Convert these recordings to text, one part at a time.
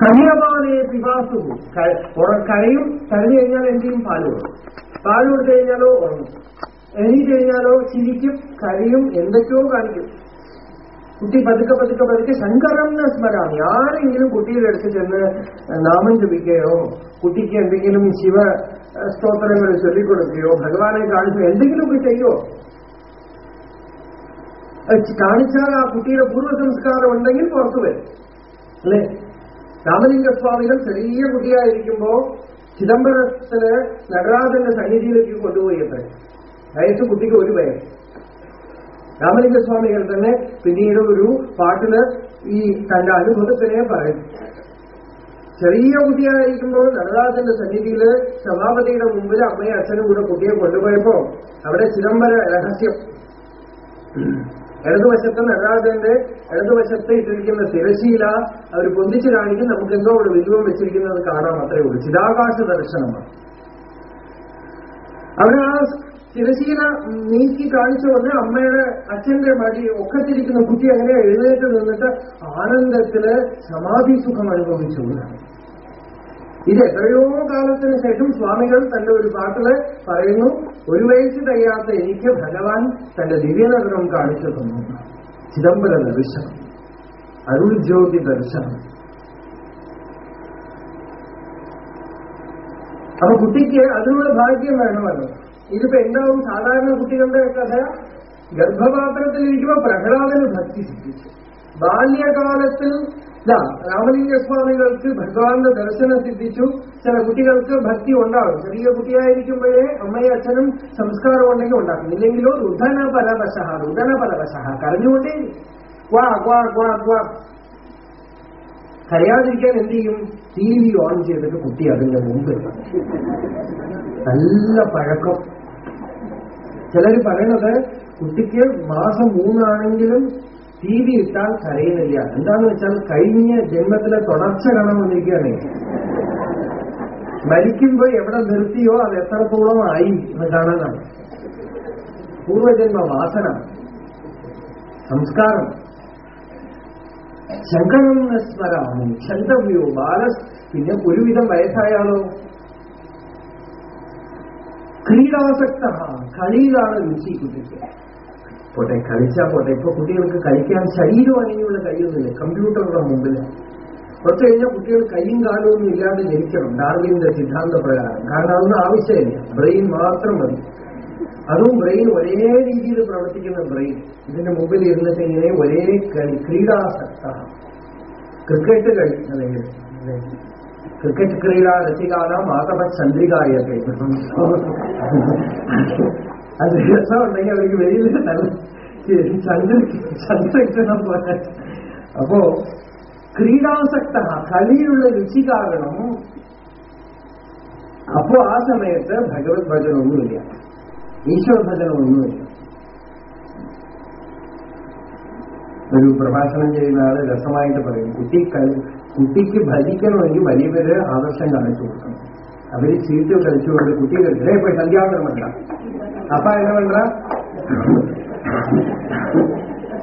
കനിയപാലയെ പിവാസു കരയും കരഞ്ഞു കഴിഞ്ഞാൽ എന്ത് ചെയ്യും പാൽ കൊടുക്കും. പാൽ കൊടുത്തു കഴിഞ്ഞാലോ ഉറങ്ങും. എനി കഴിഞ്ഞാലോ ചിരിക്കും കരയും എന്തൊക്കെയോ കാണിക്കും. കുട്ടി പതുക്കെ പതുക്കെ പതുക്കെ ശങ്കരം എന്ന സ്മരാമി ആരെങ്കിലും കുട്ടിയുടെ അടുത്ത് ചെന്ന് നാമം ജപിക്കുകയോ കുട്ടിക്ക് എന്തെങ്കിലും ശിവ സ്തോത്രങ്ങൾ ചൊല്ലിക്കൊടുക്കുകയോ ഭഗവാനെ കാണിച്ചു എന്തെങ്കിലുമൊക്കെ ചെയ്യോ? കാണിച്ചാൽ ആ കുട്ടിയുടെ പൂർവ സംസ്കാരം ഉണ്ടെങ്കിൽ പുറത്തു വരും. അല്ലേ? രാമലിംഗസ്വാമികൾ ചെറിയ കുട്ടിയായിരിക്കുമ്പോ ചിദംബരത്തിൽ നടരാജന്റെ സന്നിധിയിലേക്ക് കൊണ്ടുപോയി അത്രേ വയസ്സ് കുട്ടിക്ക് ഒരു വയസ്സ്. രാമലിംഗസ്വാമികൾ തന്നെ പിന്നീട് ഒരു പാട്ടിൽ ഈ തന്റെ അനുഭവത്തിനെ പറയും ചെറിയ കുട്ടിയായിരിക്കുമ്പോൾ നടരാജന്റെ സന്നിധിയിൽ സഭാപതിയുടെ മുമ്പിൽ അമ്മയും അച്ഛനും കൂടെ കുട്ടിയെ കൊണ്ടുപോയപ്പോ അവിടെ ചിദംബര രഹസ്യം. ഇടതുവശത്ത് നടരാജന്റെ ഇടതുവശത്ത് ഇട്ടിരിക്കുന്ന തിരശീല അവർ പൊന്നിച്ചു കാണിക്കും നമുക്ക് എന്തോ ഒരു വിജയം വെച്ചിരിക്കുന്നത് കാണാം അത്രേ ഉള്ളൂ. ചിതാകാശ ദർശനമാണ് അവിടെ ആ തിരശീല നീക്കി കാണിച്ചു വന്ന് അമ്മയുടെ അച്ഛന്റെ മടി ഒക്കത്തിരിക്കുന്ന കുട്ടി അങ്ങനെ എഴുന്നേറ്റ് നിന്നിട്ട് ആനന്ദത്തിൽ സമാധി സുഖം അനുഭവിച്ചു എന്നാണ്. ഇത് എത്രയോ കാലത്തിന് ശേഷം സ്വാമികൾ തന്റെ ഒരു പാട്ടിൽ പറയുന്നു ഒരു വയസ്സ് കഴിയാത്ത എനിക്ക് ഭഗവാൻ തന്റെ ദിവ്യനഗരം കാണിച്ചു തന്നു. ചിദംബര ദർശനം. അരുൾ ജ്യോതി ദർശനം. അപ്പൊ കുട്ടിക്ക് അതിനുള്ള ഭാഗ്യം വേണമല്ലോ. ഇതിപ്പോ എന്താവും? സാധാരണ കുട്ടികളുടെ കഥ ഗർഭപാത്രത്തിലിരിക്കുമ്പോ പ്രഹ്ലാദന് ഭക്തി സിദ്ധിച്ചു. ബാല്യകാലത്തിൽ ഇതാ രാമലിംഗസ്വാമികൾക്ക് ഭഗവാന്റെ ദർശനം സിദ്ധിച്ചു. ചില കുട്ടികൾക്ക് ഭക്തി ഉണ്ടാകും. ചെറിയ കുട്ടിയായിരിക്കുമ്പോഴേ അമ്മയും അച്ഛനും സംസ്കാരം ഉണ്ടെങ്കിൽ ഉണ്ടാക്കും. ഇല്ലെങ്കിലോ രുധന പരവശ രുധന പരവശ കരഞ്ഞുകൊണ്ടേ ക്വാ ക്വാ ക്വാ ക്വാ. കരയാതിരിക്കാൻ എന്ത് ചെയ്യും? ടി വി ഓൺ ചെയ്തിട്ട് കുട്ടി അതിന്റെ മുമ്പ് നല്ല പഴക്കം. ചിലർ പറയുന്നത് കുട്ടിക്ക് മാസം മൂന്നാണെങ്കിലും ടി വി ഇട്ടാൽ കരയുന്നില്ല. എന്താന്ന് വെച്ചാൽ കഴിഞ്ഞ ജന്മത്തിലെ തുടർച്ച കാണാൻ വന്നിരിക്കുകയാണ്. മരിക്കുമ്പോ എവിടെ നിർത്തിയോ അത് എത്രത്തോളം ആയി എന്ന് കാണാനാണ് പൂർവജന്മ വാസന സംസ്കാരം. ശങ്കരം സ്മരാമി ക്ഷന്തവ്യോ ബാലസ് പിന്നെ ഒരുവിധം വയസ്സായാലോ? ക്രീഡാസക്ത കളിയിലാണ് രുചി കുട്ടിക്ക് പോട്ടെ കളിച്ചാ പോട്ടെ. ഇപ്പൊ കുട്ടികൾക്ക് കളിക്കാൻ ശരീരം അങ്ങനെയുള്ള കഴിയൊന്നുമില്ല. കമ്പ്യൂട്ടറുടെ മുമ്പിൽ കുറച്ച് കഴിഞ്ഞാൽ കുട്ടികൾ കൈയും കാലും ഒന്നും ഇല്ലാതെ ജനിക്കണം. ഡാർവിന്റെ സിദ്ധാന്ത പ്രകാരം കാരണം അതൊന്നും ആവശ്യമില്ല. ബ്രെയിൻ മാത്രം മതി. അതും ബ്രെയിൻ ഒരേ രീതിയിൽ പ്രവർത്തിക്കുന്ന ബ്രെയിൻ. ഇതിന്റെ മുമ്പിൽ ഇരുന്നിട്ട് ഇങ്ങനെ ഒരേ കളി. ക്രീഡാസക്ത ക്രിക്കറ്റ് കളി. അല്ലെങ്കിൽ ക്രിക്കറ്റ് ക്രീഡ രസികാല മാതവ ചന്ദ്രികായൊക്കെ അത് രസമുണ്ടെങ്കിൽ അവർക്ക് വെളിയിൽ നല്ല ചന്ദ്ര ചന്ദ്രക്ഷണം പോലെ. അപ്പോ ക്രീഡാസക്ത കളിയിലുള്ള രുചി കാരണം അപ്പോ ആ സമയത്ത് ഭഗവത് ഭജനമൊന്നുമില്ല. ഈശ്വര ഭജനമൊന്നുമില്ല. ഒരു പ്രഭാഷണം ചെയ്യുന്ന ആൾ രസമായിട്ട് പറയും കുട്ടി കുട്ടിക്ക് ഭജിക്കണമെങ്കിൽ വലിയവര് ആദർശം കാണിച്ചു കൊടുക്കണം. അവർ ചീട്ട് കളിച്ചുകൊണ്ട് കുട്ടികൾക്ക് ഇതേ പോയി സന്ധ്യാവനം വേണ്ട അപ്പ എന്നാ വേണ്ട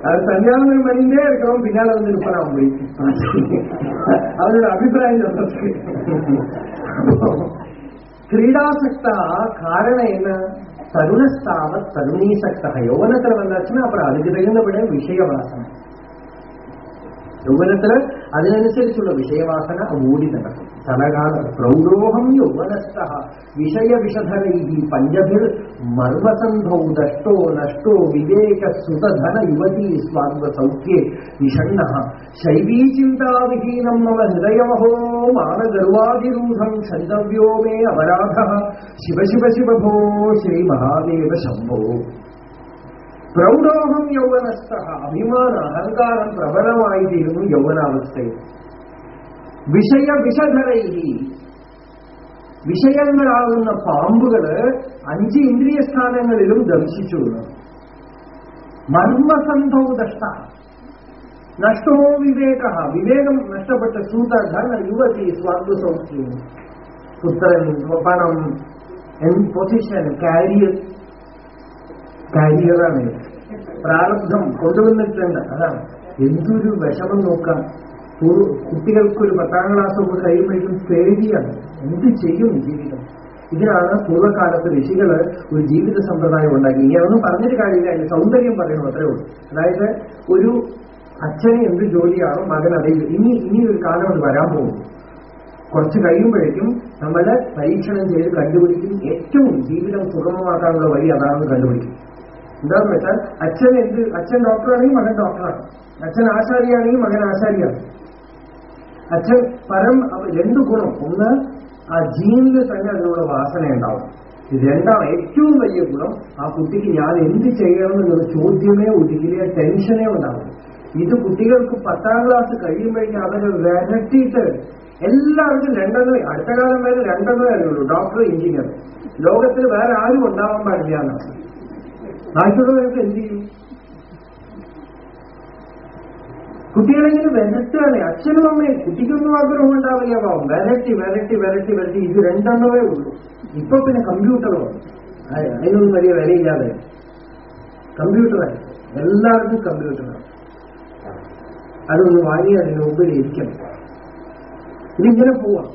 അത് സന്ധ്യാവതരം വരിന്റെ ഇരിക്കണം പിന്നാലെ വന്ന് ഇരിപ്പനാവും പോയി. അവരുടെ അഭിപ്രായം ക്രീഡാസക്ത ಕ್ರೀಡಾಸಕ್ತ ಕಾರಣ ಏನ ತರುಣಸ್ತಾವತ್ ತರುಣೀಸಕ್ತ ಯೌವನತ್ರ ಬಂದಾಚಿನ ಅಪರ അതിജുകയുന്നവിടെ വിഷയവാസന. യൗവനത്തിൽ അതിനനുസരിച്ചുള്ള വിഷയവാസന മൂടി നടക്കും. తనగాన ప్రౌఢోహం యౌవనస్థ విషయ విషధరై పంజభిర్ మర్మసంధౌ దష్టో నష్టో వివేక సుతధన యువతీ స్వాంగ సౌఖ్యే విషణ్ణ శైవీ చింతా విహీనం మమ హృదయమహో మానగర్వాదిరూఢం క్షంతవ్యో మే అపరాధ. శివ శివ శివ భో శ్రీ మహాదేవ శంభో. ಪ್ರೌಢೋಹಂ ಯೌವನಸ್ಥ ಅಭಿಮಾನ ಅಹಂಕಾರ ಪ್ರಬಲವಾಯಿದೆಯು ಯೌವನಾವಸ್ಥೆಯು വിഷയ വിഷധരൈഹി. വിഷയങ്ങളാകുന്ന പാമ്പുകൾ അഞ്ച് ഇന്ദ്രിയ സ്ഥാനങ്ങളിലും ദർശിച്ചു മർമ്മസന്ധോ ദഷ്ട നഷ്ടോ വിവേക വിവേകം നഷ്ടപ്പെട്ട സൂത ധന യുവതി സ്വാർഗസൗഖ്യം. പുത്രൻ പണം പൊസിഷൻ കാരിയർ കാരിയറാണ് പ്രാരബ്ധം കൊണ്ടുവന്നിട്ടുണ്ട്. അതാണ്. എന്തൊരു വിഷമം നോക്കാം. ഒരു കുട്ടികൾക്ക് ഒരു പത്താം ക്ലാസ് ഒക്കെ കഴിയുമ്പോഴേക്കും പേടിയാണ്. എന്ത് ചെയ്യും ജീവിതം? ഇതിനാണ് പൂർവകാലത്ത് ഋഷികൾ ഒരു ജീവിത സമ്പ്രദായം ഉണ്ടാക്കി. ഇനി അതൊന്നും പറഞ്ഞൊരു കാര്യമില്ല. അതിന്റെ സൗന്ദര്യം പറയണം അത്രേ ഉള്ളൂ. അതായത് ഒരു അച്ഛന് എന്ത് ജോലിയാണോ മകൻ അറിയില്ല. ഇനി ഇനി ഒരു കാലം അത് വരാൻ പോകും. കുറച്ച് കഴിയുമ്പോഴേക്കും നമ്മൾ പരീക്ഷണം ചെയ്ത് കണ്ടുപിടിക്കും. ഏറ്റവും ജീവിതം സുഗമമാക്കാനുള്ള വഴി അതാണെന്ന് കണ്ടുപിടിക്കും. എന്താണെന്ന് വെച്ചാൽ അച്ഛൻ എന്ത് അച്ഛൻ ഡോക്ടറാണെങ്കിൽ മകൻ ഡോക്ടറാണ് അച്ഛൻ ആശാരിയാണെങ്കിൽ മകൻ ആശാരിയാണ്. അച്ഛൻ പരം രണ്ട് ഗുണം. ഒന്ന് ആ ജീനിൽ തന്നെ അതിനുള്ള വാസന ഉണ്ടാവും. രണ്ടാം ഏറ്റവും വലിയ ഗുണം. ആ കുട്ടിക്ക് ഞാൻ എന്ത് ചെയ്യണം എന്നൊരു ചോദ്യമേ ഒരിക്കലേ ടെൻഷനേ ഉണ്ടാവും ഇത് കുട്ടികൾക്ക് പത്താം ക്ലാസ് കഴിയുമ്പോഴേക്കും അവർ വരട്ടിയിട്ട് എല്ലാവർക്കും രണ്ടെണ്ണേ അടുത്ത കാലം വരെ രണ്ടെണ്ണേ അറിയുള്ളൂ. Doctor engineer. ലോകത്തിൽ വേറെ ആരും ഉണ്ടാവാൻ പാടില്ല എന്നാണ്. ബാക്കിയുള്ളവർക്ക് എന്ത് ചെയ്യും? കുട്ടികളിങ്ങനെ വിരട്ടാണ് അച്ഛനും അമ്മയും കുട്ടിക്കൊന്നും ആഗ്രഹം ഉണ്ടാവില്ല പാവം വിരട്ടി വിരട്ടി വിരട്ടി വിരട്ടി. ഇത് രണ്ടെണ്ണമേ ഉള്ളൂ. ഇപ്പൊ പിന്നെ കമ്പ്യൂട്ടറോ അതിനൊന്നും വലിയ വിലയില്ലാതെ. കമ്പ്യൂട്ടറായി എല്ലാവർക്കും കമ്പ്യൂട്ടറാണ് അതൊന്ന് വാങ്ങി അതിന് മുമ്പിൽ ഇരിക്കണം. ഇതിങ്ങനെ പോവാം.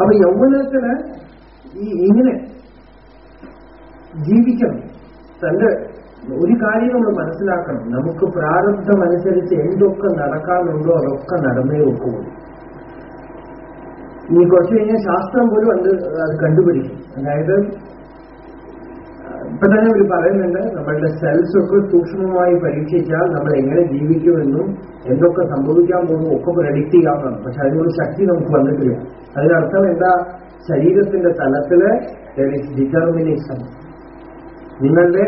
അപ്പൊ യൗവനത്തിന് ഈ ഇങ്ങനെ ജീവിക്കണം. തന്റെ ഒരു കാര്യം നമ്മൾ മനസ്സിലാക്കണം. നമുക്ക് പ്രാരബ്ധമനുസരിച്ച് എന്തൊക്കെ നടക്കാനുണ്ടോ അതൊക്കെ നടന്നേ ഒക്കുള്ളൂ. ഇനി കുറച്ച് കഴിഞ്ഞാൽ ശാസ്ത്രം പോലും അത് അത് കണ്ടുപിടിക്കും. അതായത് ഇപ്പൊ തന്നെ ഒരു പറയുന്നുണ്ട് നമ്മളുടെ സെൽസ് ഒക്കെ സൂക്ഷ്മമായി പരീക്ഷിച്ചാൽ നമ്മൾ എങ്ങനെ ജീവിക്കുമെന്നും എന്തൊക്കെ സംഭവിക്കാൻ പോകുന്നു ഒക്കെ പ്രഡിക്ട് ചെയ്യാവുന്നതാണ്. പക്ഷെ അതിനുള്ള ശക്തി നമുക്ക് വന്നിട്ടില്ല. അതിനർത്ഥം എന്താ? ശരീരത്തിന്റെ തലത്തിൽ ഡിറ്റർമിനേഷൻ നിങ്ങളുടെ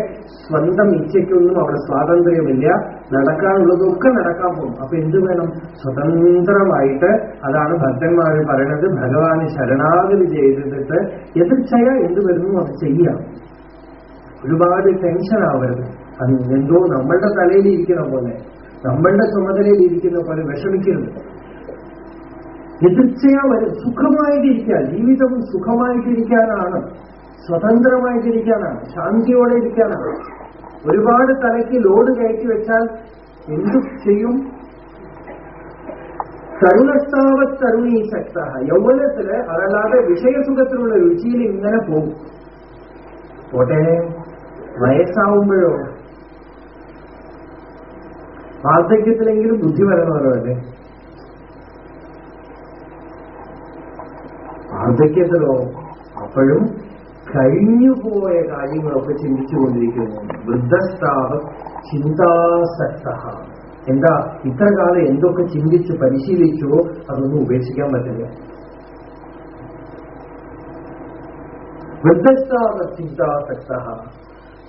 സ്വന്തം ഇച്ഛയ്ക്കൊന്നും അവിടെ സ്വാതന്ത്ര്യമില്ല. നടക്കാനുള്ളതൊക്കെ നടക്കാൻ പോകും. അപ്പൊ എന്ത് വേണം? സ്വതന്ത്രമായിട്ട് അതാണ് ഭക്തന്മാർ പറയുന്നത് ഭഗവാന് ശരണാഗതി ചെയ്തിട്ട് എതിർച്ചയ എന്ത് വരുന്നു അത് ചെയ്യാം. ഒരുപാട് ടെൻഷൻ ആവരുത്. എന്തോ നമ്മളുടെ തലയിൽ ഇരിക്കുന്ന പോലെ നമ്മളുടെ ചുമതലയിൽ ഇരിക്കുന്ന പോലെ വിഷമിക്കരുത്. എതിർച്ചയാ വരും. സുഖമായിട്ടിരിക്കുക. ജീവിതം സുഖമായിട്ടിരിക്കാനാണ് സ്വതന്ത്രമായിട്ടിരിക്കാനാണ് ശാന്തിയോടെ ഇരിക്കാനാണ്. ഒരുപാട് തലയ്ക്ക് ലോഡ് കയറ്റി വെച്ചാൽ എന്തു ചെയ്യും? തരുണസ്ഥാവത് തരുണീ ശക്ത യൗവനത്തിൽ അതല്ലാതെ വിഷയസുഖത്തിലുള്ള രുചിയിൽ ഇങ്ങനെ പോകും. പോട്ടെ വയസ്സാവുമ്പോഴോ? വാർദ്ധക്യത്തിലെങ്കിലും ബുദ്ധി വരണമല്ലോ അല്ലേ? വാർദ്ധക്യത്തിലോ? അപ്പോഴും കഴിഞ്ഞുപോയ കാര്യങ്ങളൊക്കെ ചിന്തിച്ചുകൊണ്ടിരിക്കുന്നു. വൃദ്ധസ്ഥാവ ചിന്താസക്ത എന്താ? ഇത്ര കാലം എന്തൊക്കെ ചിന്തിച്ച് പരിശീലിച്ചോ അതൊന്നും ഉപേക്ഷിക്കാൻ പറ്റില്ല. വൃദ്ധസ്ഥാവ ചിന്താസക്ത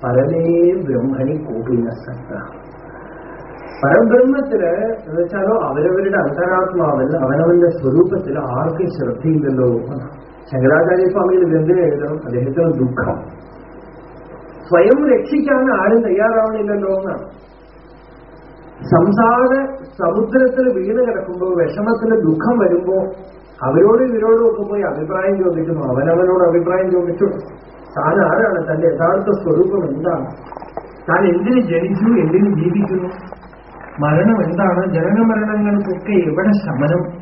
പരമേ ബ്രഹ്മണി കോപിനസക്ത പരബ്രഹ്മത്തിൽ എന്ന് വെച്ചാലോ അവരവരുടെ അന്തരാത്മാവിൽ അവനവന്റെ സ്വരൂപത്തിൽ ആർക്കും ശ്രദ്ധയില്ലല്ലോ എന്നാണ്. ശങ്കരാചാര്യ സ്വാമിയുടെ ഗ്രന്ഥം എഴുതണം? അദ്ദേഹത്തിന് ദുഃഖം. സ്വയം രക്ഷിക്കാൻ ആരും തയ്യാറാവണില്ലല്ലോ എന്നാണ്. സംസാര സമുദ്രത്തിൽ വീണ് കിടക്കുമ്പോൾ വിഷമത്തിൽ ദുഃഖം വരുമ്പോ അവരോട് ഇവരോടും ഒക്കെ പോയി അഭിപ്രായം ചോദിക്കുന്നു. അവനവനോട് അഭിപ്രായം ചോദിച്ചു. താൻ ആരാണ്? തന്റെ യഥാർത്ഥ സ്വരൂപം എന്താണ്? താൻ എന്തിന് ജനിച്ചു? എന്തിന് ജീവിക്കുന്നു? മരണം എന്താണ്? ജനന മരണങ്ങൾക്കൊക്കെ എവിടെ ശമനം?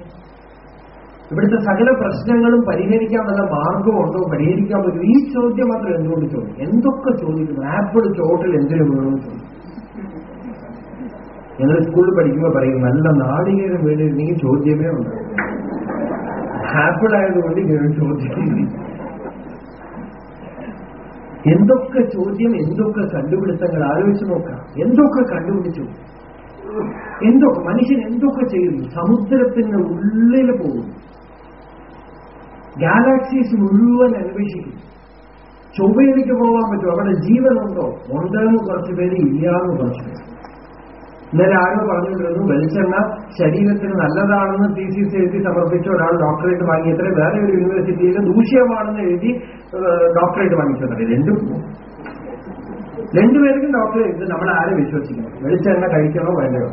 ഇവിടുത്തെ സകല പ്രശ്നങ്ങളും പരിഹരിക്കാൻ മാർഗമുണ്ടോ? പരിഹരിക്കാൻ പറ്റും ഈ ചോദ്യം മാത്രം എന്തുകൊണ്ട് ചോദിക്കും? എന്തൊക്കെ ചോദിക്കുന്നു? ആപ്പിൾ ചോട്ടിൽ എന്തിനു വേണമെന്ന് ചോദിക്കും. ഞങ്ങൾ സ്കൂളിൽ പഠിക്കുമ്പോൾ പറയും നല്ല നാളികേരം വേണ്ടിയിരുന്നെങ്കിൽ ചോദ്യമേ ഉണ്ടാവും ആപ്പിൾ ആയതുകൊണ്ട് ഇങ്ങനെ ചോദ്യം. എന്തൊക്കെ ചോദ്യം എന്തൊക്കെ കണ്ടുപിടുത്തങ്ങൾ ആലോചിച്ച് നോക്കാം. എന്തൊക്കെ കണ്ടുപിടിച്ചു? എന്തൊക്കെ മനുഷ്യൻ എന്തൊക്കെ ചെയ്യുന്നു? സമുദ്രത്തിന്റെ ഉള്ളിൽ പോകുന്നു. ഗാലാക്സീസ് മുഴുവൻ അന്വേഷിക്കും. ചൊവ്വയിലേക്ക് പോകാൻ പറ്റും അവിടെ ജീവനുണ്ടോ? ഉണ്ടെന്ന് കുറച്ച് പേര് ഇല്ലാന്ന് കുറച്ച് പേര്. ഇന്നലെ ആരോ പറഞ്ഞുകൊണ്ടിരുന്നു വെളിച്ചെണ്ണ ശരീരത്തിന് നല്ലതാണെന്ന് ടി സി സി എഴുതി സമർപ്പിച്ച ഒരാൾ ഡോക്ടറേറ്റ് വാങ്ങിയത്രേ വേറെ ഒരു യൂണിവേഴ്സിറ്റിയിൽ ദൂഷ്യമാണെന്ന് എഴുതി ഡോക്ടറേറ്റ് വാങ്ങിച്ചത് രണ്ടും രണ്ടുപേർക്കും ഡോക്ടറേറ്റ് നമ്മൾ ആരെ വിശ്വസിക്കണം? വെളിച്ചെണ്ണ കഴിക്കണോ വേണ്ടയോ?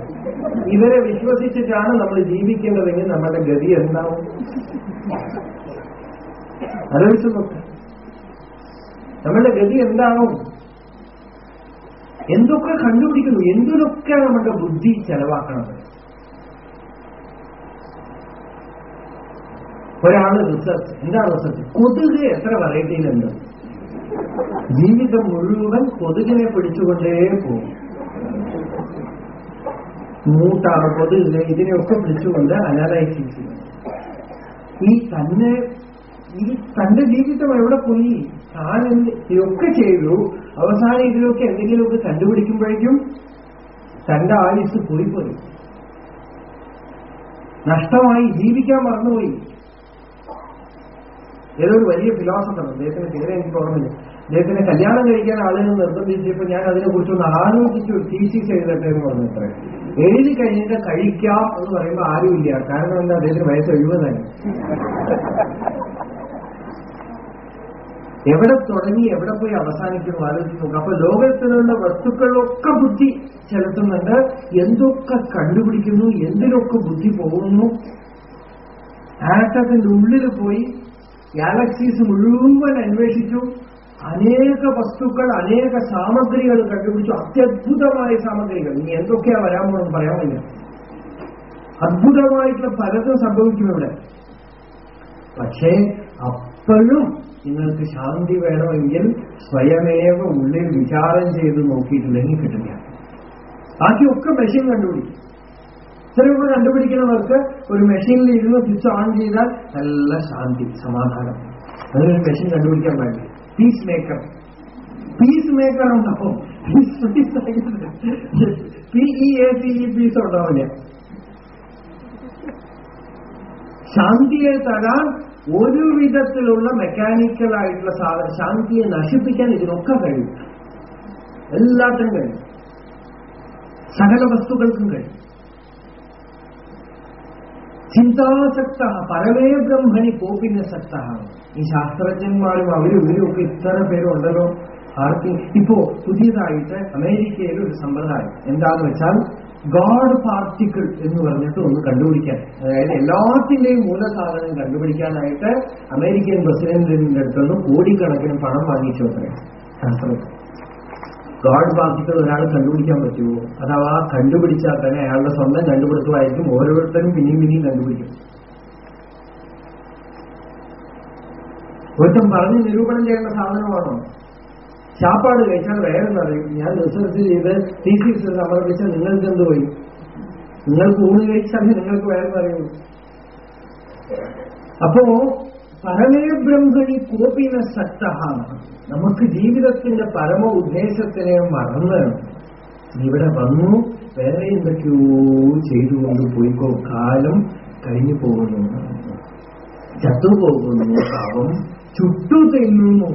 ഇവരെ വിശ്വസിച്ചിട്ടാണ് നമ്മൾ ജീവിക്കുന്നതെങ്കിൽ നമ്മുടെ ഗതി എന്താവും? ആലോചിച്ചു നോക്ക് നമ്മളുടെ ഗതി എന്താണോ? എന്തൊക്കെ കണ്ടുപിടിക്കുന്നു? എന്തിനൊക്കെ നമ്മുടെ ബുദ്ധി ചെലവാക്കണത്? ഒരാൾ റിസർച്ച് എന്താ റിസർച്ച്? കൊതുക് എത്ര വെറൈറ്റിയിലുണ്ട് ജീവിതം മുഴുവൻ കൊതുകിനെ പിടിച്ചുകൊണ്ടേ പോകും. മൂട്ടാണ് കൊതുക് ഇതിനെയൊക്കെ പിടിച്ചുകൊണ്ട് അനാലൈസിങ് ചെയ്യും. ഈ തന്നെ ഈ തന്റെ ജീവിതം എവിടെ പോയി? താൻ ഇതൊക്കെ ചെയ്തു. അവസാനം ഇതിലൊക്കെ എന്തെങ്കിലുമൊക്കെ കണ്ടുപിടിക്കുമ്പോഴേക്കും തന്റെ ആയുസ് പോയി പോയി നഷ്ടമായി ജീവിക്കാൻ മറന്നുപോയി. ഏതൊരു വലിയ ഫിലോസഫർ അദ്ദേഹത്തിന്റെ പേര് എനിക്ക് ഓർമ്മയില്ല. അദ്ദേഹത്തിന് കല്യാണം കഴിക്കാൻ ആളുകൾ നിർബന്ധിച്ചപ്പോൾ ഞാൻ അതിനെ കുറിച്ചൊന്ന് ആലോചിച്ച് ഒരു തീസിസ് എന്ന് പറഞ്ഞിട്ട് എഴുതി കഴിഞ്ഞിട്ട് കഴിക്കാം എന്ന് പറയുമ്പോൾ ആരുമില്ല. കാരണം എന്താ? അദ്ദേഹത്തിന് വയസ്സ് എഴുപതായി എവിടെ തുടങ്ങി എവിടെ പോയി അവസാനിക്കുന്നു ആലോചിച്ച് നോക്കുക അപ്പൊ ലോകത്തിലുള്ള വസ്തുക്കളിലൊക്കെ ബുദ്ധി ചെലുത്തുന്നുണ്ട്. എന്തൊക്കെ കണ്ടുപിടിക്കുന്നു എന്തിലൊക്കെ ബുദ്ധി പോകുന്നു? ആറ്റത്തിന്റെ ഉള്ളിൽ പോയി ഗാലക്സീസ് മുഴുവൻ അന്വേഷിച്ചു. അനേക വസ്തുക്കൾ അനേക സാമഗ്രികൾ കണ്ടുപിടിച്ചു. അത്യത്ഭുതമായ സാമഗ്രികൾ. ഇനി എന്തൊക്കെയാ വരാൻ പോകുന്നത് വയ്യ അത്ഭുതമായിട്ടുള്ള പലതും സംഭവിക്കും ഇവിടെ പക്ഷേ അപ്പോഴും നിങ്ങൾക്ക് ശാന്തി വേണമെങ്കിൽ സ്വയമേവ ഉള്ളിൽ വിചാരം ചെയ്ത് നോക്കിയിട്ടില്ലെങ്കിൽ കിട്ടില്ല ബാക്കിയൊക്കെ മെഷീൻ കണ്ടുപിടിക്കും ചിലപ്പോൾ കണ്ടുപിടിക്കുന്നവർക്ക് ഒരു മെഷീനിൽ ഇരുന്ന് സ്വിച്ച് ഓൺ ചെയ്താൽ നല്ല ശാന്തി സമാധാനം. അതിനൊരു മെഷീൻ കണ്ടുപിടിക്കാൻ വേണ്ടി പീസ് മേക്കർ പീസ് മേക്കർ ഉണ്ടാവും P A C E peace ഉണ്ടാവില്ല ശാന്തിയെ തരാൻ ഒരു വിധത്തിലുള്ള മെക്കാനിക്കൽ ആയിട്ടുള്ള സാധനം ശാന്തിയെ നശിപ്പിക്കാൻ ഇതിനൊക്കെ കഴിയും. എല്ലാത്തിനും കഴിയും. സകല വസ്തുക്കൾക്കും കഴിയും. ചിന്താസക്ത പരമേ ബ്രഹ്മണി കോപിന സക്ത ഈ ശാസ്ത്രജ്ഞന്മാരും അവരും ഇവരും ഒക്കെ ഇത്ര പേരുണ്ടല്ലോ. ആർക്കും ഇപ്പോ പുതിയതായിട്ട് അമേരിക്കയിൽ ഒരു സമ്പ്രദായം എന്താന്ന് വെച്ചാൽ ഗോഡ് പാർട്ടിക്കിൾ എന്ന് പറഞ്ഞിട്ട് ഒന്ന് കണ്ടുപിടിക്കാൻ. അതായത് എല്ലാത്തിന്റെയും മൂലസാധനം കണ്ടുപിടിക്കാനായിട്ട് അമേരിക്കൻ പ്രസിഡന്റിന്റെ അടുത്തുനിന്ന് കോടിക്കണക്കിന് പണം വാങ്ങിച്ചു അത്രേ. ശാസ്ത്രജ്ഞർ ഗോഡ് പാർട്ടിക്കിൾ ഒരാൾ കണ്ടുപിടിക്കാൻ പറ്റുമോ? അഥവാ കണ്ടുപിടിച്ചാൽ തന്നെ അയാളുടെ സ്വന്തം കണ്ടുപിടുത്തമായിരിക്കും. ഓരോരുത്തരും പിന്നെയും പിന്നെയും കണ്ടുപിടിക്കും. ഒരുത്തം പറഞ്ഞ് നിരൂപണം ചെയ്യേണ്ട സാധനമാണോ? ചാപ്പാട് കഴിച്ചാൽ വേറെന്നറിയും ഞാൻ റിസർച്ച് ചെയ്ത് തീസിസ് സമർപ്പിച്ചാൽ നിങ്ങൾക്ക് എന്ത് പോയി നിങ്ങൾക്ക് ഊണ് കഴിച്ചാൽ നിങ്ങൾക്ക് വേറെന്നറിയുള്ളൂ അപ്പോ പരമേ ബ്രഹ്മണി കോപിന സക്ത നമുക്ക് ജീവിതത്തിന്റെ പരമ ഉദ്ദേശത്തിനെ മറന്ന് ഇവിടെ വന്നു. വേറെ എന്തൊക്കെയോ ചെയ്തുകൊണ്ട് പോയിക്കോ. കാലം കഴിഞ്ഞു പോകുന്നു. ചത്തുപോകുന്നു പാവം. ചുട്ടു തെല്ലുന്നു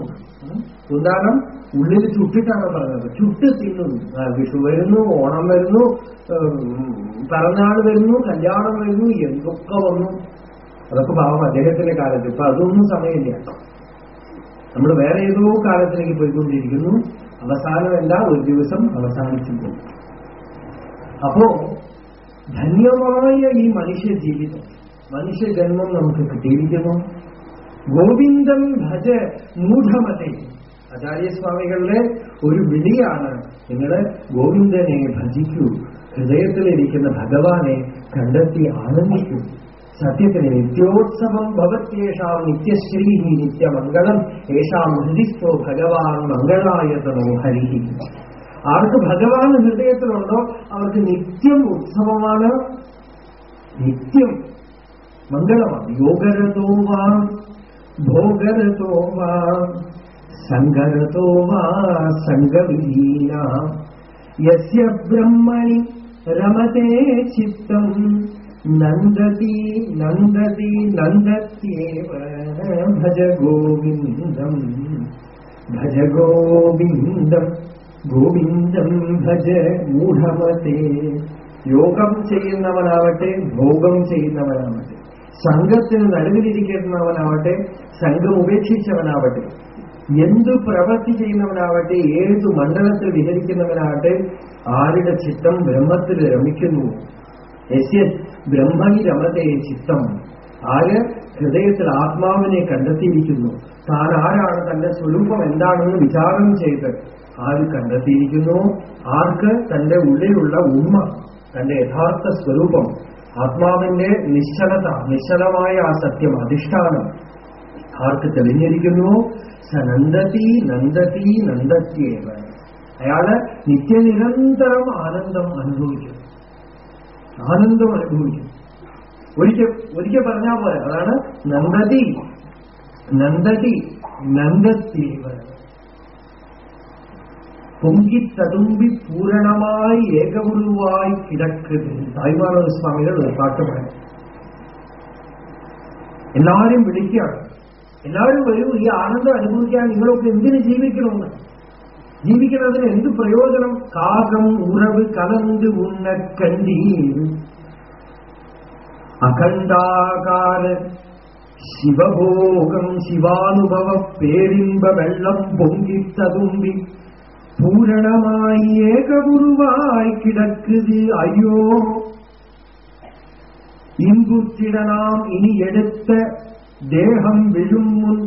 ഉദാഹരണം ഉള്ളിൽ ചുട്ടിട്ടാണ് പറഞ്ഞത്. ചുട്ട് തിന്നുന്നു. വിഷു വരുന്നു ഓണം വരുന്നു പിറന്നാൾ വരുന്നു കല്യാണം വരുന്നു എന്തൊക്കെ വന്നു. അതൊക്കെ പാവം അദ്ദേഹത്തിന്റെ കാലത്ത്. ഇപ്പൊ അതൊന്നും സമയമില്ല. നമ്മൾ വേറെ ഏതോ കാലത്തിലേക്ക് പോയിക്കൊണ്ടിരിക്കുന്നു. അവസാനമല്ല ഒരു ദിവസം അവസാനിച്ചു പോകും അപ്പോ ധന്യമായ ഈ മനുഷ്യ ജീവിതം മനുഷ്യ ജന്മം നമുക്ക് കിട്ടിയിരിക്കുന്നു. ഗോവിന്ദം ഭജ മൂഢമതേ. ആചാര്യസ്വാമികളുടെ ഒരു വിളിയാണ് നിങ്ങൾ ഗോവിന്ദനെ ഭജിക്കൂ. ഹൃദയത്തിലിരിക്കുന്ന ഭഗവാനെ കണ്ടെത്തി ആനന്ദിക്കൂ. സത്യത്തിന് നിത്യോത്സവം ഭവത്യേഷാം നിത്യശ്രീ നിത്യമംഗളം. യേശാം ഹൃദിസ്ഥോ ഭഗവാൻ മംഗളായതനോ ഹരിഹി. ആർക്ക് ഭഗവാൻ ഹൃദയത്തിലുണ്ടോ അവർക്ക് നിത്യം ഉത്സവമാണ്. നിത്യം മംഗളമാണ്. യോഗരതോ വാ. വാ സങ്കരതോ വാ സംഗവിഹീന യസ്യ ബ്രഹ്മണി രമതേ ചിത്തം. നന്ദതി നന്ദതി നന്ദത്യേവ. ഭജ ഗോവിന്ദം ഭജ ഗോവിന്ദം ഭജ മൂഢമതേ യോഗം ചെയ്യുന്നവനാവട്ടെ ഭോഗം ചെയ്യുന്നവനാവട്ടെ. സംഘത്തിന് നടുവിലിരിക്കുന്നവനാവട്ടെ സംഘം ഉപേക്ഷിച്ചവനാവട്ടെ. എന്തു പ്രവൃത്തി ചെയ്യുന്നവനാവട്ടെ ഏതു മണ്ഡലത്തിൽ വിഹരിക്കുന്നവനാവട്ടെ ആരുടെ ചിത്തം ബ്രഹ്മത്തിൽ രമിക്കുന്നു? യശ്യ ബ്രഹ്മണി രമതേ ചിത്തം. ആര് ഹൃദയത്തിൽ ആത്മാവിനെ കണ്ടെത്തിയിരിക്കുന്നു? താൻ ആരാണ്? തന്റെ സ്വരൂപം എന്താണെന്ന് വിചാരം ചെയ്ത് ആര് കണ്ടെത്തിയിരിക്കുന്നു? ആർക്ക്? തന്റെ ഉള്ളിലുള്ള ഉമ്മ തന്റെ യഥാർത്ഥ സ്വരൂപം. ആത്മാവിന്റെ നിശ്ചലത നിശ്ചലമായ ആ സത്യം അധിഷ്ഠാനം. ആർക്ക് തെളിഞ്ഞിരിക്കുന്നു. സനന്ദതി നന്ദതി നന്ദതി നന്ദത്യേവ. അയാൾ നിത്യനിരന്തരം ആനന്ദം അനുഭവിക്കും ആനന്ദം അനുഭവിക്കും ഒരിക്കൽ ഒരിക്കൽ പറഞ്ഞാൽ പോലെ അതാണ് നന്ദതി നന്ദതി നന്ദത്യേവ. പൊങ്കി തതുമ്പി പൂരണമായി ഏകഗുരുവായി കിടക്കുന്നത് തായ്മാനവ സ്വാമികൾ എല്ലാവരും വിളിക്കുകയാണ്. എല്ലാവരും വരൂ. ഈ ആനന്ദം അനുഭവിക്കാൻ നിങ്ങളൊക്കെ എന്തിനു ജീവിക്കണമെന്ന്? ജീവിക്കുന്നതിന് എന്ത് പ്രയോജനം? കാകം ഉറവ് കലந்து ഉണ്ണ കണ്ടീർ അഖണ്ഡാകാര ശിവഭോഗം ശിവാനുഭവ പേരിമ്പ വെള്ളം പൊങ്കിത്തതുമ്പി. പൂരണമായി ഏകഗുരുവായി കിടക്കുത് അയ്യോ. ഇമ്പുത്തിടനാം ഇനി എടുത്ത ദേഹം വിഴുമ്പും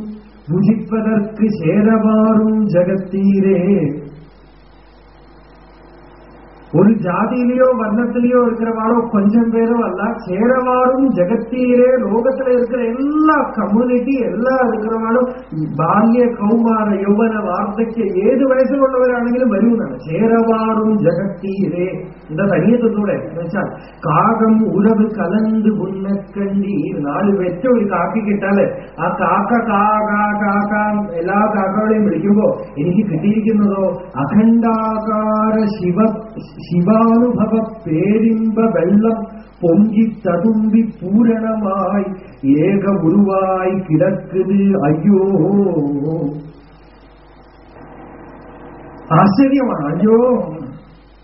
ഭുജിപ്പതർക്ക് ചേരവാറും ജഗത്തീരെ. ഒരു ജാതിയിലെയോ വർണത്തിലെയോ ഇരിക്കുന്നവാളോ കൊഞ്ചം പേരോ അല്ല ചേരവാറും ജഗത്തിയിലെ ലോകത്തിലെ ഇരിക്കുന്ന എല്ലാ കമ്മ്യൂണിറ്റി എല്ലാ ഇരിക്കുന്നവാളും ബാല്യ കൗമാര യൗവന വാർദ്ധക്യ ഏത് വയസ്സിലുള്ളവരാണെങ്കിലും വരൂ എന്നാണ്. ചേരവാറും ജഗത്തിയിലെ എന്താ തനിയത്തൂടെ എന്ന് വെച്ചാൽ കാകം ഉറവ് കലന്ത് പുന്നക്കണ്ടി. നാല് വെച്ച ഒരു കാക്കി കിട്ടാൽ ആ കാക്ക കാകാ കാക്ക എല്ലാ കാക്കകളെയും വിളിക്കുമ്പോ എനിക്ക് കിട്ടിയിരിക്കുന്നതോ? അഖണ്ഡാകാര ശിവ ശിവാനുഭവ പേരിമ്പ വെള്ളം പൊങ്കി തതുമ്പി പൂരണമായി ഏക ഉരുവായി കിടക്കുന്നത്. അയ്യോ. ആശ്ചര്യമാണ്. അയ്യോ.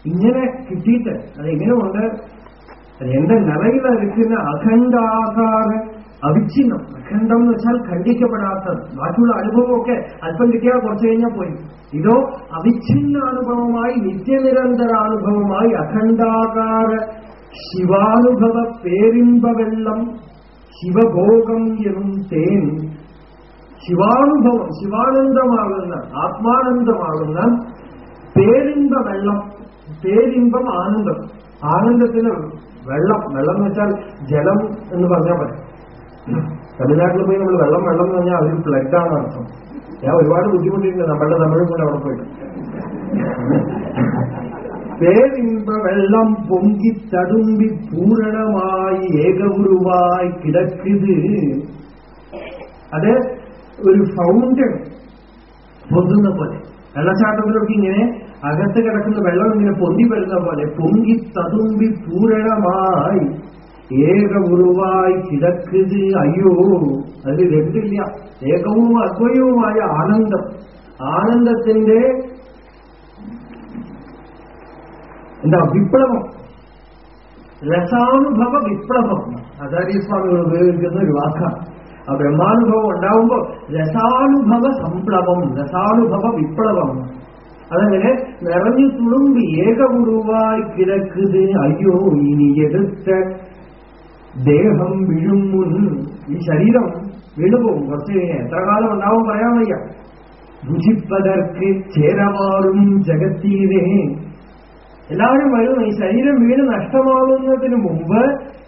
ഇങ്ങനെ കിട്ടിയിട്ട് അതെങ്ങനെ ഉണ്ട്? എന്റെ എന്റെ നിറയിലിരിക്കുന്ന അഖണ്ഡാകാര അവിച്ഛിന്നം. അഖണ്ഡം എന്ന് വെച്ചാൽ ഖണ്ഡിക്കപ്പെടാത്തത് ബാക്കിയുള്ള അനുഭവമൊക്കെ അല്പം കിട്ടിയാൽ കുറച്ചു കഴിഞ്ഞാൽ പോയി. ഇതോ അവിഛിന്ന അനുഭവമായി നിത്യനിരന്തരാനുഭവമായി അഖണ്ഡാകാര ശിവാനുഭവ പേരിമ്പവെള്ളം ശിവഭോഗം എന്നും തേൻ. ശിവാനുഭവം ശിവാനന്ദമാകുന്ന ആത്മാനന്ദമാകുന്ന പേരിമ്പ വെള്ളം പേരിമ്പം ആനന്ദം. ആനന്ദത്തിന് വെള്ളം വെള്ളം എന്ന് വെച്ചാൽ ജലം എന്ന് പറഞ്ഞാൽ മതി. തമിഴ്നാട്ടിൽ പോയി നമ്മൾ വെള്ളം വെള്ളം എന്ന് പറഞ്ഞാൽ അതിൽ ഫ്ലഡാണ് അർത്ഥം. ഞാൻ ഒരുപാട് ബുദ്ധിമുട്ടിയിട്ടുണ്ട്. നമ്മളുടെ തമിഴ് കൂടെ അവിടെ പോയിട്ട്. പേരിമ്പ വെള്ളം പൊങ്കി തടുമ്പി പൂരണമായി ഏകഗുരുവായി കിടക്കിത്. അത് ഒരു ഫൗണ്ടൻ പൊന്തുന്ന പോലെ. വെള്ളച്ചാട്ടത്തിലൊക്കെ ഇങ്ങനെ അകത്ത് കിടക്കുന്ന വെള്ളം ഇങ്ങനെ പൊന്തി വരുന്ന പോലെ പൊങ്കി തതുമ്പി പൂരണമായി. ഏക ഉരുവായി കിടക്കുത് അയ്യോ അതിൽ രണ്ടില്ല. ഏകവും അദ്വയവുമായ ആനന്ദം. ആനന്ദത്തിന്റെ എന്താ വിപ്ലവം? രസാനുഭവ വിപ്ലവം. ആചാര്യസ്വാമികൾ ഉപയോഗിക്കുന്ന ഒരു വാക്കാണ് ആ ബ്രഹ്മാനുഭവം ഉണ്ടാവുമ്പോൾ രസാനുഭവ സംപ്ലവം രസാനുഭവ വിപ്ലവം. അതങ്ങനെ നിറഞ്ഞു തുളുമ്പി ഏകഗുരുവായി കിടക്കുത് അയ്യോ ഇനി എടുത്ത ദേഹം വിഴുമുൻ ഈ ശരീരം വീണുപോകും. കുറച്ച് എത്ര കാലം ഉണ്ടാവും പറയാൻ വയ്യ. ഭുജിപ്പതർക്ക് ചേരമാറും ജഗത്തീരേ എല്ലാവരും വരുന്നു ഈ ശരീരം വീണ് നഷ്ടമാകുന്നതിന് മുമ്പ്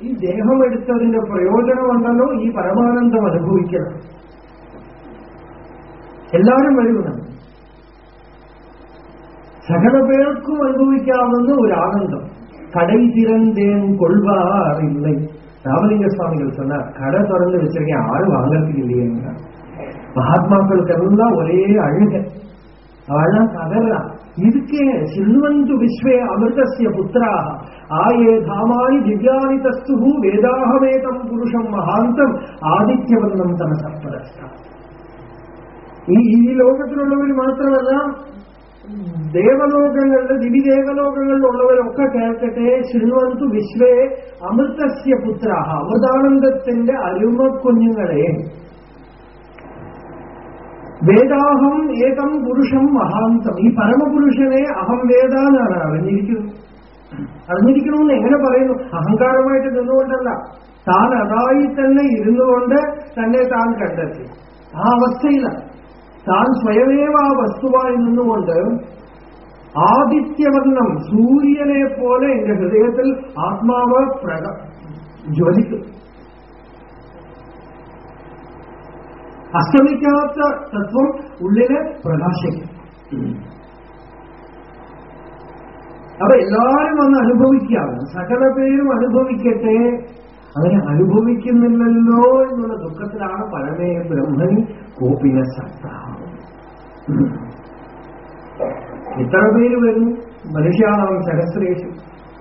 ഈ ദേഹം എടുത്തതിന്റെ പ്രയോജനമുണ്ടല്ലോ ഈ പരമാനന്ദം അനുഭവിക്കണം. എല്ലാവരും വരുന്നുണ്ട് സകല പേർക്കും അനുഭവിക്കാവുന്ന ഒരു ആനന്ദം கடை திறந்தேன் கொள்வாரில்லை ராமலிங்க சுவாமிகள் சொன்னார் கடை திறந்து வச்சிருக்கேன் யாரும் வாங்கறதுக்கு இல்லையேங்க மகாத்மாக்களுக்கெல்லாம் ஒரே அழுக அவெல்லாம் கதறான் இதுக்கே சில்வந்து விஸ்வே அமிர்தசிய புத்திராக ஆயே தாமானி திவ்யானி தஸ்து வேதாகமேதம் புருஷம் മഹാന്തം ആദിത്യവർണ്ണം തമസപ്പരസ്ഥ ഈ ഈ ലോകത്തിലുള്ളവർ മാത്രമല്ല ദേവലോകങ്ങളുടെ ദിവിദേവലോകങ്ങളിലുള്ളവരൊക്കെ കേൾക്കട്ടെ. ശൃണ്വന്തു വിശ്വേ അമൃതസ്യ പുത്ര അമൃതാനന്ദത്തിന്റെ അരുമ കുഞ്ഞുങ്ങളെ. വേദാഹം ഏതം പുരുഷം മഹാന്തം. ഈ പരമപുരുഷനെ അഹം വേദ എന്നാണ് അറിഞ്ഞിരിക്കുന്നത്. അറിഞ്ഞിരിക്കണമെന്ന് എങ്ങനെ പറയുന്നു? അഹങ്കാരമായിട്ട് നിന്നുകൊണ്ടല്ല. താൻ അതായി തന്നെ ഇരുന്നുകൊണ്ട് തന്നെ താൻ കണ്ടെത്തി. ആ അവസ്ഥയിലാണ്. താൻ സ്വയമേവ വസ്തുവായി നിന്നുകൊണ്ട് ആദിത്യവർണം സൂര്യനെ പോലെ എന്റെ ഹൃദയത്തിൽ ആത്മാവ് പ്രക ജ്വലിക്കും. അസ്തമിക്കാത്ത തത്വം ഉള്ളിൽ പ്രകാശിക്കും. അപ്പൊ എല്ലാവരും വന്ന് അനുഭവിക്കാണ് സകല പേരും അനുഭവിക്കട്ടെ. അവരെ അനുഭവിക്കുന്നില്ലല്ലോ എന്നുള്ള ദുഃഖത്തിലാണ് പരമേ ബ്രഹ്മൻ കോപിന സത്ത ഇത്ര പേര് വരുന്നു മനുഷ്യാണാം സഹസ്രേഷു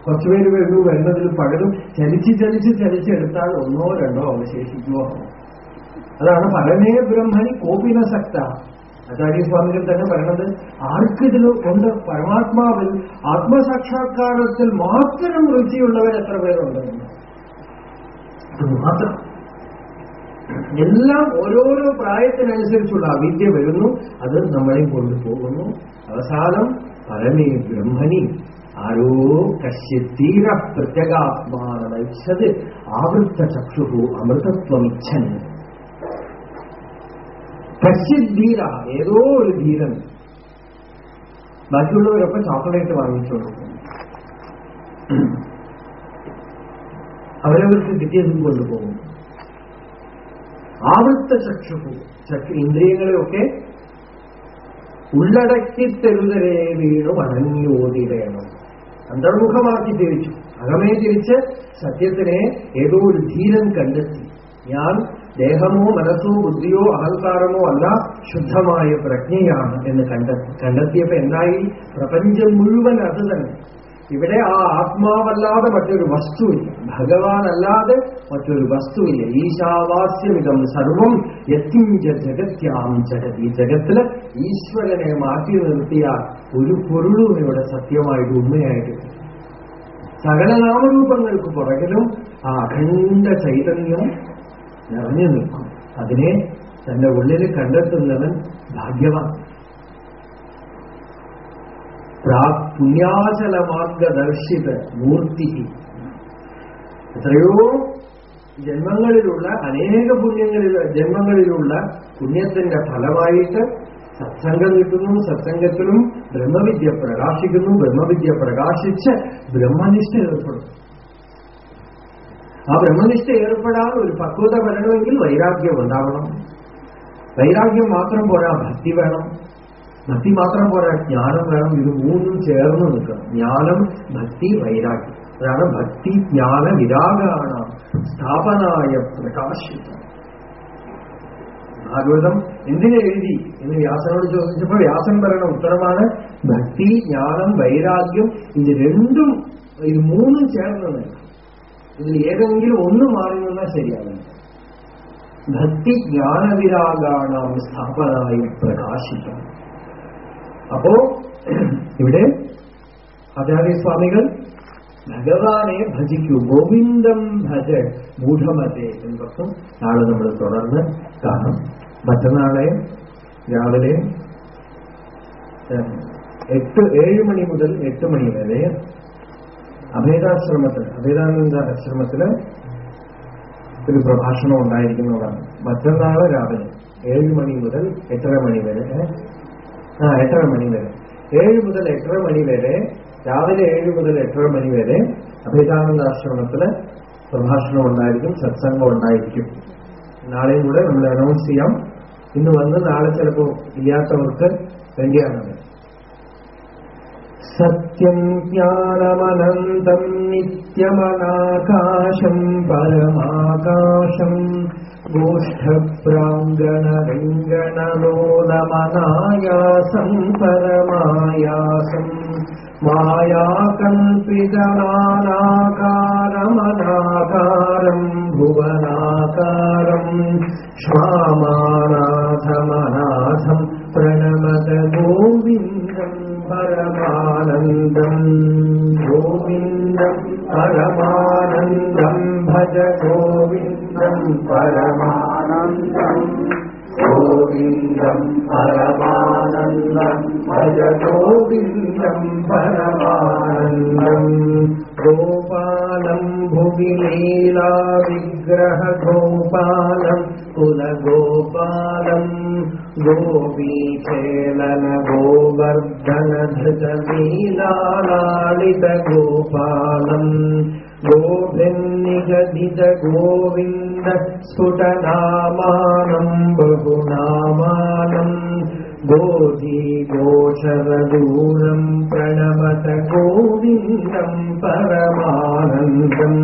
കുറച്ചുപേര് വരുന്നു വരുന്നതിൽ പലരും ചലിച്ച് ചലിച്ച് ചലിച്ചെടുത്താൽ ഒന്നോ രണ്ടോ അവശേഷിക്കുമോ? അതാണ് പരമേ ബ്രഹ്മണി കോപിന സക്ത. ആചാര്യസ്വാമികൾ തന്നെ പറയണത് ആർക്കിതിൽ ഉണ്ട്? പരമാത്മാവിൽ ആത്മസാക്ഷാത്കാരത്തിൽ മാത്രം രുചിയുള്ളവർ എത്ര പേരുണ്ടെന്ന് അത് മാത്രം. എല്ലാം ഓരോരോ പ്രായത്തിനനുസരിച്ചുള്ള അവിദ്യ വരുന്നു. അത് നമ്മളെ കൊണ്ടുപോകുന്നു അവസാനം പരമേ ബ്രഹ്മണി ആരോ കശ്യത്തീര പ്രത്യകാത്മാനത് ആവൃത്ത ചക്ഷു അമൃതത്വമിച്ഛൻ. കശ്യത് ധീര ഏതോ ഒരു ധീരൻ. ബാക്കിയുള്ളവരൊക്കെ ചോക്ലേറ്റ് വാങ്ങിച്ചോളൂ. അവരവർക്ക് കിട്ടിയതും കൊണ്ടുപോകും ആവൃത്ത ചക്ഷു ചക്ഷു ഇന്ദ്രിയങ്ങളെയൊക്കെ ഉള്ളടക്കി തെരുതരെ വീണു വണങ്ങിയോതിടയണം അന്തർമുഖമാക്കി തിരിച്ചു അകമേ തിരിച്ച് സത്യത്തിനെ ഏതോ ഒരു ധീരൻ കണ്ടെത്തി. ഞാൻ ദേഹമോ മനസ്സോ ബുദ്ധിയോ അഹങ്കാരമോ അല്ല ശുദ്ധമായ പ്രജ്ഞയാണ് എന്ന് കണ്ട കണ്ടെത്തിയപ്പോ എന്തായി? പ്രപഞ്ചം മുഴുവൻ അത് തന്നെ. ഇവിടെ ആ ആത്മാവല്ലാതെ മറ്റൊരു വസ്തുവില്ല. ഭഗവാനല്ലാതെ മറ്റൊരു വസ്തുവില്ല ഈശാവാസ്യമിതം സർവം യത്തിഞ്ച ജഗത്യാം ജഗത് ഈ ജഗത്തിൽ ഈശ്വരനെ മാറ്റി നിർത്തിയാൽ ഒരു പൊരുളും ഇവിടെ സത്യമായിട്ട് ഉണ്മയായിട്ട് സകല നാമരൂപങ്ങൾക്ക് പുറകിലും ആ അഖണ്ഡ ചൈതന്യം നിറഞ്ഞു നിൽക്കും. അതിനെ തന്റെ ഉള്ളിൽ കണ്ടെത്തുന്നവൻ ഭാഗ്യവാൻ. പുണ്യാചല മാർഗദർശിത മൂർത്തി എത്രയോ ജന്മങ്ങളിലുള്ള അനേക പുണ്യങ്ങളിൽ ജന്മങ്ങളിലുള്ള പുണ്യത്തിന്റെ ഫലമായിട്ട് സത്സംഗം കിട്ടുന്നു സത്സംഗത്തിലും ബ്രഹ്മവിദ്യ പ്രകാശിക്കുന്നു ബ്രഹ്മവിദ്യ പ്രകാശിച്ച് ബ്രഹ്മനിഷ്ഠ ഏർപ്പെടും ആ ബ്രഹ്മനിഷ്ഠ ഏർപ്പെടാൻ ഒരു പക്വത വരണമെങ്കിൽ വൈരാഗ്യം ഉണ്ടാവണം. വൈരാഗ്യം മാത്രം പോരാ ഭക്തി വേണം. ഭക്തി മാത്രം പോരാ ജ്ഞാനം വേണം. ഇത് മൂന്നും ചേർന്ന് നിൽക്കണം. ജ്ഞാനം ഭക്തി വൈരാഗ്യം. അതാണ് ഭക്തി ജ്ഞാന വിരാഗാണ് സ്ഥാപനായ പ്രകാശിത ഭാഗവതം എന്തിനെ എഴുതി എന്ന് വ്യാസനോട് ചോദിച്ചപ്പോൾ വ്യാസൻ പറയുന്ന ഉത്തരമാണ് ഭക്തി ജ്ഞാനം വൈരാഗ്യം ഇത് രണ്ടും ഇത് മൂന്നും ചേർന്നതല്ല ഇതിൽ ഏതെങ്കിലും ഒന്ന് മാറി നിന്നാൽ ശരിയാവില്ല. ഭക്തി ജ്ഞാനവിരാഗാണാം സ്ഥാപനായി പ്രകാശിക്കണം അപ്പോ ഇവിടെ ആചാര്യസ്വാമികൾ ഭഗവാനെ ഭജിക്കൂ. ഗോവിന്ദം ഭജ മൂഢമതെ എന്നൊക്കെ നാളെ നമ്മൾ തുടർന്ന് കാണും. മറ്റന്നാളെ രാവിലെ എട്ട് ഏഴ് മണി മുതൽ എട്ട് മണി വരെ അഭേദാശ്രമത്തിൽ അഭേദാനന്ദ ആശ്രമത്തിൽ ഒരു പ്രഭാഷണം ഉണ്ടായിരിക്കുന്നതാണ്. മറ്റന്നാൾ രാവിലെ ഏഴ് മണി മുതൽ എട്ടര മണി വരെ ആ എട്ടര മണി വരെ. ഏഴ് മുതൽ എട്ടര മണി വരെ രാവിലെ ഏഴ് മുതൽ എട്ടര മണി വരെ അഭേദാനന്ദ ആശ്രമത്തിൽ പ്രഭാഷണം ഉണ്ടായിരിക്കും സത്സംഗം ഉണ്ടായിരിക്കും. നാളെയും കൂടെ നമ്മൾ അനൗൺസ് ചെയ്യാം. ഇന്ന് വന്ന് നാളെ ചിലപ്പോ ഇല്ലാത്തവർക്ക് വേണ്ടിയാണത് സത്യം ജ്ഞാനമനന്തം നിത്യമനാകാശം പരമാകാശം ഗോഷ്ഠപ്രാങ്കണരംഗണലോലമനായാസം പരമായാസം. मायाकम्पितमानाकारमदाकारम् भुवनाकारम् श्वामानाथमनाथम् प्रणमद गोविन्दम् परमानन्दम् गोविन्दम् परमानन्दम् भज गोविन्दम् परमानन्दम्। गोविन्दम् अनमानन्दम् अजगोविन्दम् परमानन्दम् गोपालम् भुविनीला विग्रहगोपालम् पुलगोपालम् गोपीपेलन गोवर्धनधृतलालितगोपालम् गोभिन्निगदित गोविन्द स्फुटनामानम् बहुनामानम् गोधी गोचरदूरम् प्रणमत गोविन्दम् परमानन्दम्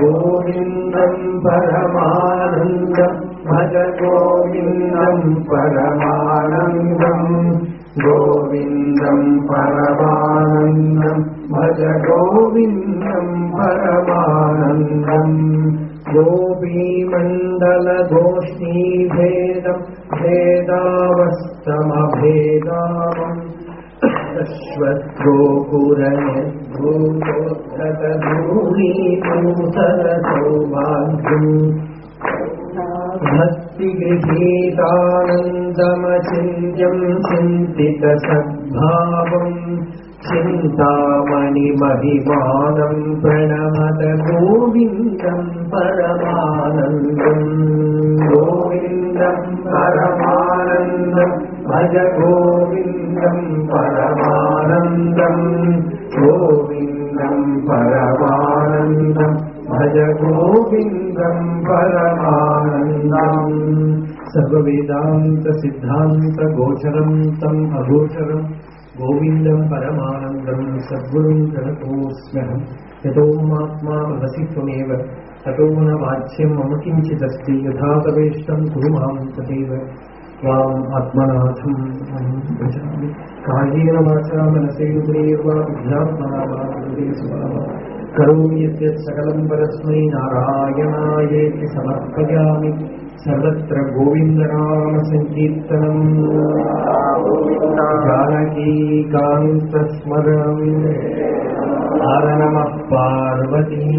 गोविन्दम् परमानन्दम् भज गोविन्दम् परमानन्दम् गोविन्दम् भज गोविन्दम् परमानन्दम् गोपीमण्डलगोष्ठीभेदम् भेदावस्तमभेदावम् अश्वत्थोपुरयद्भूतोद्धतधूलीभूतरसौभाग्यम् भक्तिगृहीतानन्दमचिन्त्यम् चिन्तितसद्भावम् चिन्तामणिमभिनम् प्रणमद गोविन्दम् परमानन्दम्। गोविन्दम् परमानन्दम् भज गोविन्दम् परमानन्दम्। गोविन्दम् परमानन्दम् भज गोविन्दम् परमानन्दम्। सर्ववेदान्त तम् अगोचरम्। గోవిందం పరమానందం సద్గుణం జనతోస్మ్యహం యతో మాత్మా వదసి త్వమేవ. తటో న వాచ్యం మమ కించిదస్తి. యథా ప్రవేష్టం కురు మాం తదేవ. త్వాం ఆత్మనాథం. అహం భజామి. కాయేన వాచా మనసైరుగ్రేవా విద్యాత్మనా కరోమి యత్ సకలం పరస్మై నారాయణాయేతి సమర్పయామి. सर्वत्र गोविन्दनामसङ्कीर्तनम् जानकीकान्तस्मरणम् हर नमः पार्वतीपतये